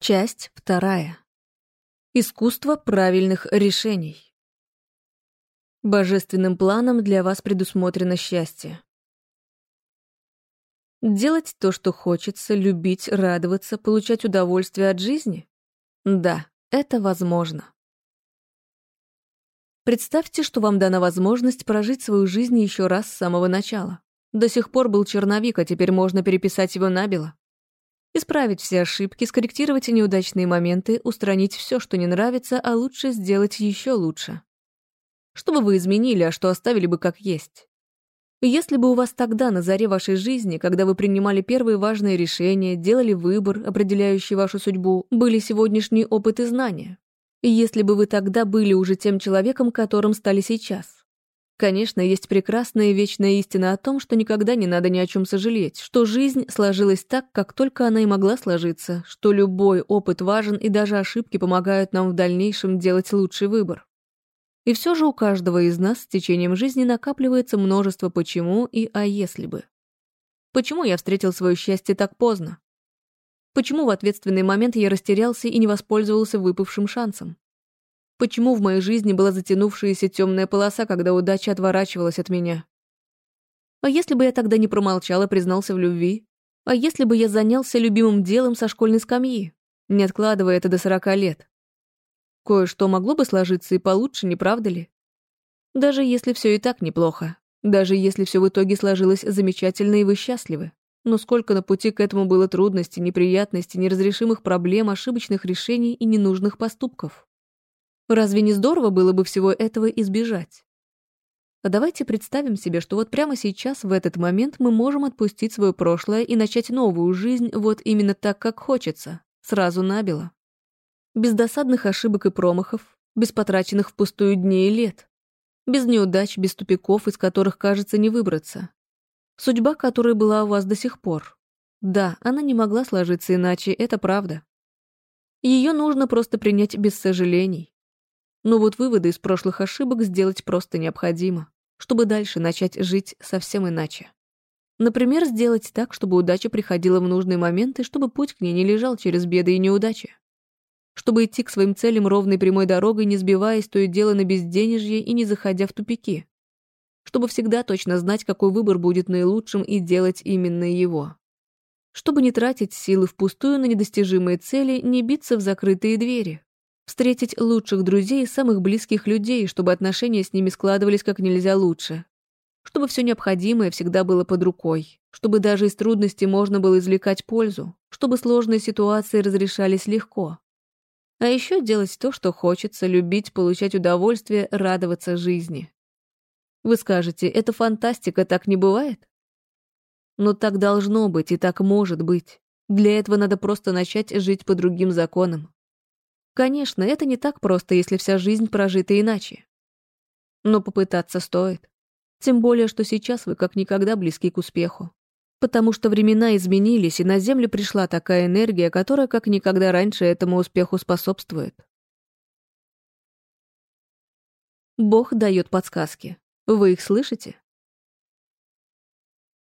Часть вторая. Искусство правильных решений. Божественным планом для вас предусмотрено счастье. Делать то, что хочется, любить, радоваться, получать удовольствие от жизни? Да, это возможно. Представьте, что вам дана возможность прожить свою жизнь еще раз с самого начала. До сих пор был черновик, а теперь можно переписать его набело. Исправить все ошибки, скорректировать неудачные моменты, устранить все, что не нравится, а лучше сделать еще лучше. Что бы вы изменили, а что оставили бы как есть? Если бы у вас тогда, на заре вашей жизни, когда вы принимали первые важные решения, делали выбор, определяющий вашу судьбу, были сегодняшний опыт и знания. Если бы вы тогда были уже тем человеком, которым стали сейчас. Конечно, есть прекрасная и вечная истина о том, что никогда не надо ни о чем сожалеть, что жизнь сложилась так, как только она и могла сложиться, что любой опыт важен и даже ошибки помогают нам в дальнейшем делать лучший выбор. И все же у каждого из нас с течением жизни накапливается множество «почему» и «а если бы». Почему я встретил свое счастье так поздно? Почему в ответственный момент я растерялся и не воспользовался выпавшим шансом? Почему в моей жизни была затянувшаяся темная полоса, когда удача отворачивалась от меня? А если бы я тогда не промолчал и признался в любви? А если бы я занялся любимым делом со школьной скамьи, не откладывая это до сорока лет? Кое-что могло бы сложиться и получше, не правда ли? Даже если все и так неплохо. Даже если все в итоге сложилось замечательно и вы счастливы. Но сколько на пути к этому было трудностей, неприятностей, неразрешимых проблем, ошибочных решений и ненужных поступков. Разве не здорово было бы всего этого избежать? А давайте представим себе, что вот прямо сейчас, в этот момент, мы можем отпустить свое прошлое и начать новую жизнь вот именно так, как хочется, сразу набело. Без досадных ошибок и промахов, без потраченных впустую дней и лет, без неудач, без тупиков, из которых, кажется, не выбраться. Судьба, которая была у вас до сих пор. Да, она не могла сложиться иначе, это правда. Ее нужно просто принять без сожалений, но вот выводы из прошлых ошибок сделать просто необходимо, чтобы дальше начать жить совсем иначе. Например, сделать так, чтобы удача приходила в нужный момент и чтобы путь к ней не лежал через беды и неудачи. Чтобы идти к своим целям ровной прямой дорогой, не сбиваясь то и дело на безденежье и не заходя в тупики. Чтобы всегда точно знать, какой выбор будет наилучшим и делать именно его. Чтобы не тратить силы впустую на недостижимые цели, не биться в закрытые двери, встретить лучших друзей и самых близких людей, чтобы отношения с ними складывались как нельзя лучше. Чтобы все необходимое всегда было под рукой, чтобы даже из трудностей можно было извлекать пользу, чтобы сложные ситуации разрешались легко. А еще делать то, что хочется, любить, получать удовольствие, радоваться жизни. Вы скажете, это фантастика, так не бывает? Но так должно быть и так может быть. Для этого надо просто начать жить по другим законам. Конечно, это не так просто, если вся жизнь прожита иначе. Но попытаться стоит. Тем более, что сейчас вы как никогда близки к успеху. Потому что времена изменились, и на Землю пришла такая энергия, которая как никогда раньше этому успеху способствует. Бог дает подсказки. Вы их слышите?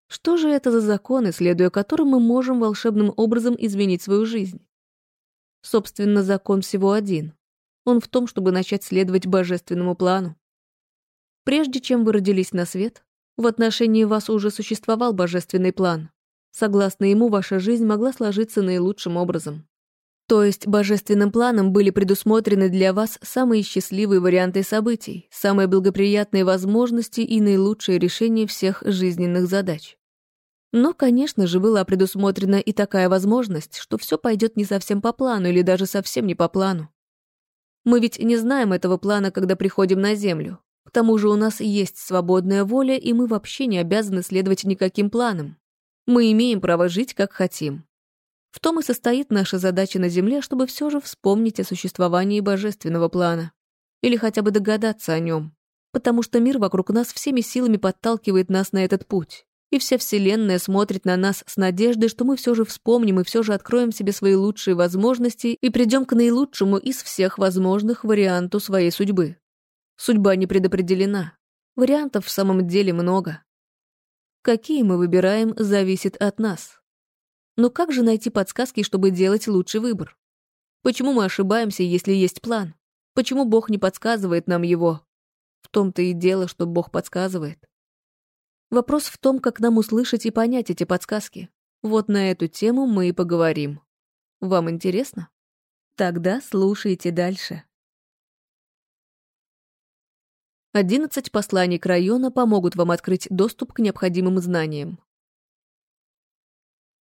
Что же это за законы, следуя которым мы можем волшебным образом изменить свою жизнь? Собственно, закон всего один. Он в том, чтобы начать следовать божественному плану. Прежде чем вы родились на свет, в отношении вас уже существовал божественный план. Согласно ему, ваша жизнь могла сложиться наилучшим образом. То есть божественным планом были предусмотрены для вас самые счастливые варианты событий, самые благоприятные возможности и наилучшие решения всех жизненных задач. Но, конечно же, была предусмотрена и такая возможность, что все пойдет не совсем по плану или даже совсем не по плану. Мы ведь не знаем этого плана, когда приходим на Землю. К тому же у нас есть свободная воля, и мы вообще не обязаны следовать никаким планам. Мы имеем право жить, как хотим. В том и состоит наша задача на Земле, чтобы все же вспомнить о существовании божественного плана. Или хотя бы догадаться о нем. Потому что мир вокруг нас всеми силами подталкивает нас на этот путь и вся Вселенная смотрит на нас с надеждой, что мы все же вспомним и все же откроем себе свои лучшие возможности и придем к наилучшему из всех возможных варианту своей судьбы. Судьба не предопределена. Вариантов в самом деле много. Какие мы выбираем, зависит от нас. Но как же найти подсказки, чтобы делать лучший выбор? Почему мы ошибаемся, если есть план? Почему Бог не подсказывает нам его? В том-то и дело, что Бог подсказывает. Вопрос в том, как нам услышать и понять эти подсказки. Вот на эту тему мы и поговорим. Вам интересно? Тогда слушайте дальше. 11 посланий к району помогут вам открыть доступ к необходимым знаниям.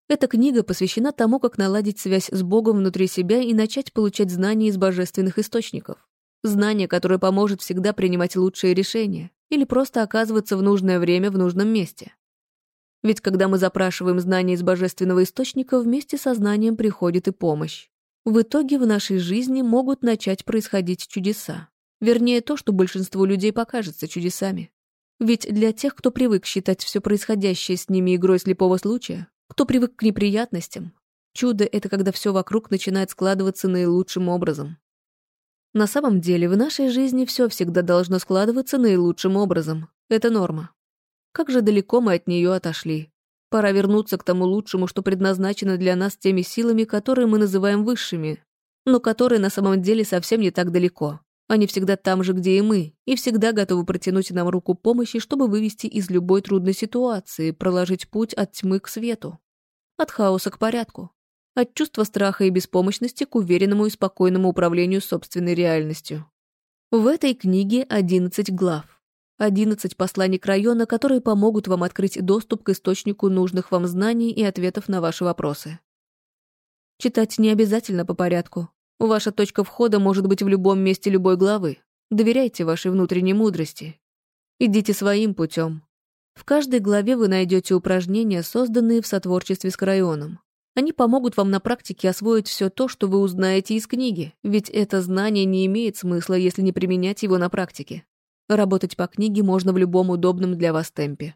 Эта книга посвящена тому, как наладить связь с Богом внутри себя и начать получать знания из божественных источников. Знание, которое поможет всегда принимать лучшие решения или просто оказываться в нужное время в нужном месте. Ведь когда мы запрашиваем знания из божественного источника, вместе со знанием приходит и помощь. В итоге в нашей жизни могут начать происходить чудеса. Вернее, то, что большинству людей покажется чудесами. Ведь для тех, кто привык считать все происходящее с ними игрой слепого случая, кто привык к неприятностям, чудо — это когда все вокруг начинает складываться наилучшим образом. На самом деле, в нашей жизни все всегда должно складываться наилучшим образом. Это норма. Как же далеко мы от нее отошли. Пора вернуться к тому лучшему, что предназначено для нас теми силами, которые мы называем высшими, но которые на самом деле совсем не так далеко. Они всегда там же, где и мы, и всегда готовы протянуть нам руку помощи, чтобы вывести из любой трудной ситуации, проложить путь от тьмы к свету, от хаоса к порядку, от чувства страха и беспомощности к уверенному и спокойному управлению собственной реальностью. В этой книге 11 глав. 11 посланий к району, которые помогут вам открыть доступ к источнику нужных вам знаний и ответов на ваши вопросы. Читать не обязательно по порядку. Ваша точка входа может быть в любом месте любой главы. Доверяйте вашей внутренней мудрости. Идите своим путем. В каждой главе вы найдете упражнения, созданные в сотворчестве с Крайоном. Они помогут вам на практике освоить все то, что вы узнаете из книги, ведь это знание не имеет смысла, если не применять его на практике. Работать по книге можно в любом удобном для вас темпе.